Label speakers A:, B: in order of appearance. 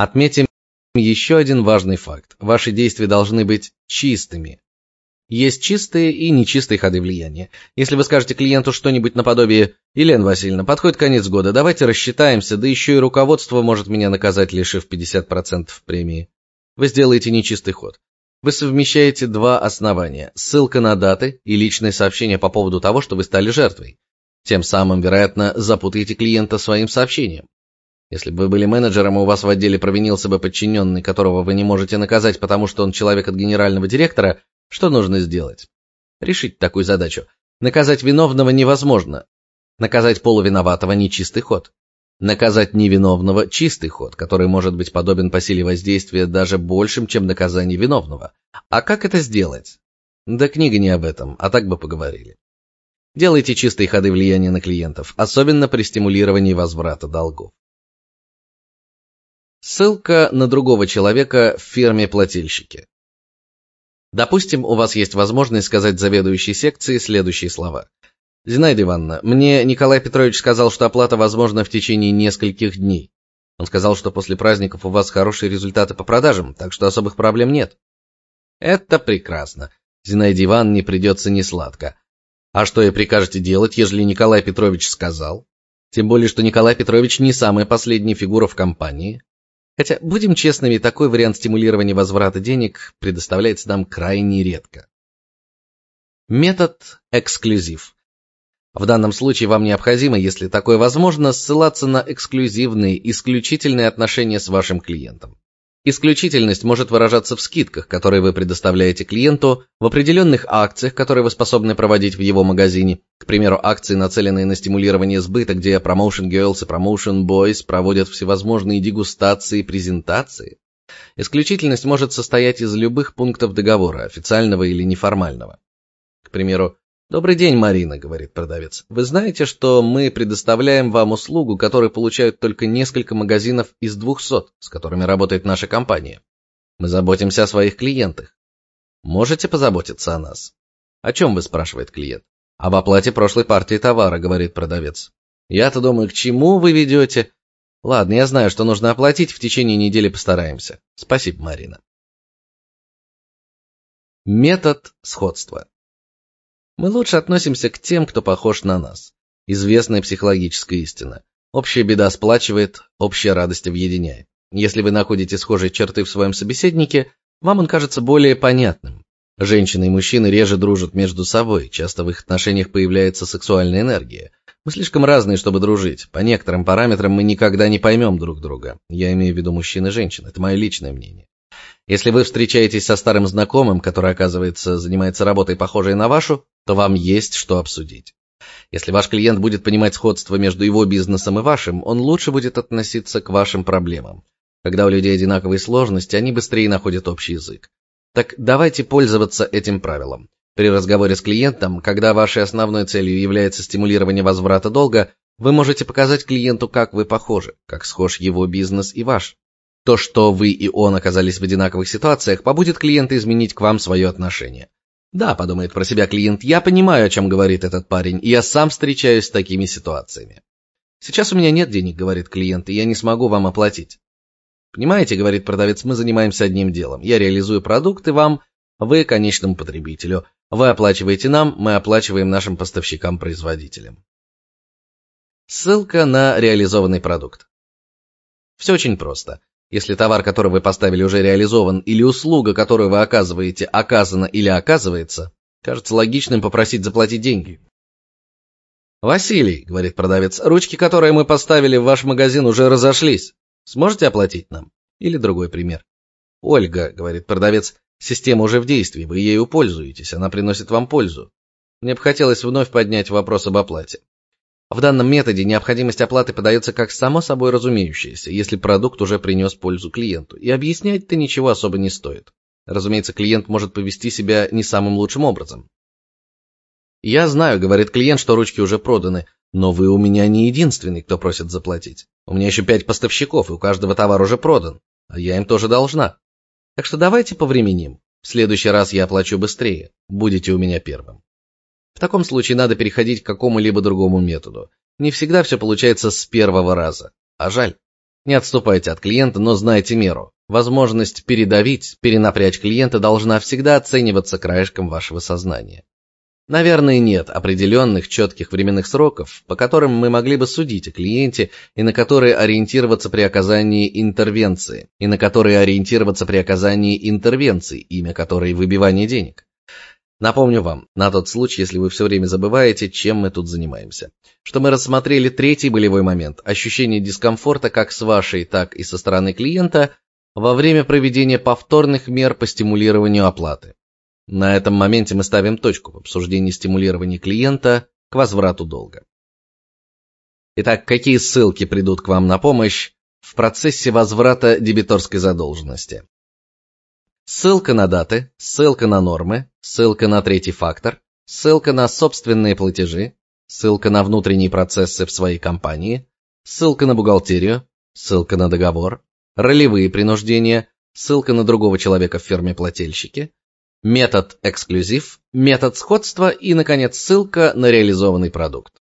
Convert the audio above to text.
A: Отметим еще один важный факт. Ваши действия должны быть чистыми. Есть чистые и нечистые ходы влияния. Если вы скажете клиенту что-нибудь наподобие «Елена Васильевна, подходит конец года, давайте рассчитаемся, да еще и руководство может меня наказать, лишив 50% премии», вы сделаете нечистый ход. Вы совмещаете два основания – ссылка на даты и личное сообщение по поводу того, что вы стали жертвой. Тем самым, вероятно, запутаете клиента своим сообщением. Если бы вы были менеджером, и у вас в отделе провинился бы подчиненный, которого вы не можете наказать, потому что он человек от генерального директора, что нужно сделать? Решить такую задачу. Наказать виновного невозможно. Наказать полувиноватого – нечистый ход. Наказать невиновного – чистый ход, который может быть подобен по силе воздействия даже большим, чем наказание виновного. А как это сделать? Да книга не об этом, а так бы поговорили. Делайте чистые ходы влияния на клиентов, особенно при стимулировании возврата долгов. Ссылка на другого человека в фирме-плательщики. Допустим, у вас есть возможность сказать заведующей секции следующие слова. «Зинаида Ивановна, мне Николай Петрович сказал, что оплата возможна в течение нескольких дней. Он сказал, что после праздников у вас хорошие результаты по продажам, так что особых проблем нет». «Это прекрасно. Зинаиде Ивановне придется несладко. А что ей прикажете делать, ежели Николай Петрович сказал? Тем более, что Николай Петрович не самая последняя фигура в компании, Хотя, будем честными, такой вариант стимулирования возврата денег предоставляется нам крайне редко. Метод эксклюзив. В данном случае вам необходимо, если такое возможно, ссылаться на эксклюзивные, исключительные отношения с вашим клиентом. Исключительность может выражаться в скидках, которые вы предоставляете клиенту, в определенных акциях, которые вы способны проводить в его магазине, к примеру, акции, нацеленные на стимулирование сбыта, где Promotion Girls и Promotion Boys проводят всевозможные дегустации и презентации. Исключительность может состоять из любых пунктов договора, официального или неформального. К примеру, «Добрый день, Марина», — говорит продавец. «Вы знаете, что мы предоставляем вам услугу, которую получают только несколько магазинов из двухсот, с которыми работает наша компания. Мы заботимся о своих клиентах. Можете позаботиться о нас?» «О чем вы?» — спрашивает клиент. «Об оплате прошлой партии товара», — говорит продавец. «Я-то думаю, к чему вы ведете?» «Ладно, я знаю, что нужно оплатить, в течение недели постараемся. Спасибо, Марина». Метод сходства. Мы лучше относимся к тем, кто похож на нас. Известная психологическая истина. Общая беда сплачивает, общая радость объединяет. Если вы находите схожие черты в своем собеседнике, вам он кажется более понятным. Женщины и мужчины реже дружат между собой, часто в их отношениях появляется сексуальная энергия. Мы слишком разные, чтобы дружить. По некоторым параметрам мы никогда не поймем друг друга. Я имею в виду мужчин и женщин, это мое личное мнение. Если вы встречаетесь со старым знакомым, который, оказывается, занимается работой, похожей на вашу, то вам есть что обсудить. Если ваш клиент будет понимать сходство между его бизнесом и вашим, он лучше будет относиться к вашим проблемам. Когда у людей одинаковые сложности, они быстрее находят общий язык. Так давайте пользоваться этим правилом. При разговоре с клиентом, когда вашей основной целью является стимулирование возврата долга, вы можете показать клиенту, как вы похожи, как схож его бизнес и ваш. То, что вы и он оказались в одинаковых ситуациях, побудит клиента изменить к вам свое отношение. Да, подумает про себя клиент, я понимаю, о чем говорит этот парень, и я сам встречаюсь с такими ситуациями. Сейчас у меня нет денег, говорит клиент, и я не смогу вам оплатить. Понимаете, говорит продавец, мы занимаемся одним делом. Я реализую продукты вам, вы конечному потребителю. Вы оплачиваете нам, мы оплачиваем нашим поставщикам-производителям. Ссылка на реализованный продукт. Все очень просто. Если товар, который вы поставили, уже реализован, или услуга, которую вы оказываете, оказана или оказывается, кажется логичным попросить заплатить деньги. «Василий», — говорит продавец, — «ручки, которые мы поставили в ваш магазин, уже разошлись. Сможете оплатить нам?» Или другой пример. «Ольга», — говорит продавец, — «система уже в действии, вы ею пользуетесь, она приносит вам пользу. Мне бы хотелось вновь поднять вопрос об оплате. В данном методе необходимость оплаты подается как само собой разумеющееся, если продукт уже принес пользу клиенту, и объяснять-то ничего особо не стоит. Разумеется, клиент может повести себя не самым лучшим образом. «Я знаю», — говорит клиент, — «что ручки уже проданы, но вы у меня не единственный, кто просит заплатить. У меня еще пять поставщиков, и у каждого товар уже продан, а я им тоже должна. Так что давайте повременим. В следующий раз я оплачу быстрее, будете у меня первым». В таком случае надо переходить к какому-либо другому методу. Не всегда все получается с первого раза, а жаль. Не отступайте от клиента, но знайте меру. Возможность передавить, перенапрячь клиента должна всегда оцениваться краешком вашего сознания. Наверное, нет определенных четких временных сроков, по которым мы могли бы судить о клиенте и на которые ориентироваться при оказании интервенции, и на которые ориентироваться при оказании интервенции, имя которой выбивание денег. Напомню вам, на тот случай, если вы все время забываете, чем мы тут занимаемся, что мы рассмотрели третий болевой момент ощущение дискомфорта как с вашей, так и со стороны клиента во время проведения повторных мер по стимулированию оплаты. На этом моменте мы ставим точку в обсуждении стимулирования клиента к возврату долга. Итак, какие ссылки придут к вам на помощь в процессе возврата дебиторской задолженности? Ссылка на даты, ссылка на нормы, ссылка на третий фактор, ссылка на собственные платежи, ссылка на внутренние процессы в своей компании, ссылка на бухгалтерию, ссылка на договор, ролевые принуждения, ссылка на другого человека в фирме-плательщике, метод эксклюзив, метод сходства. И, наконец, ссылка на реализованный продукт.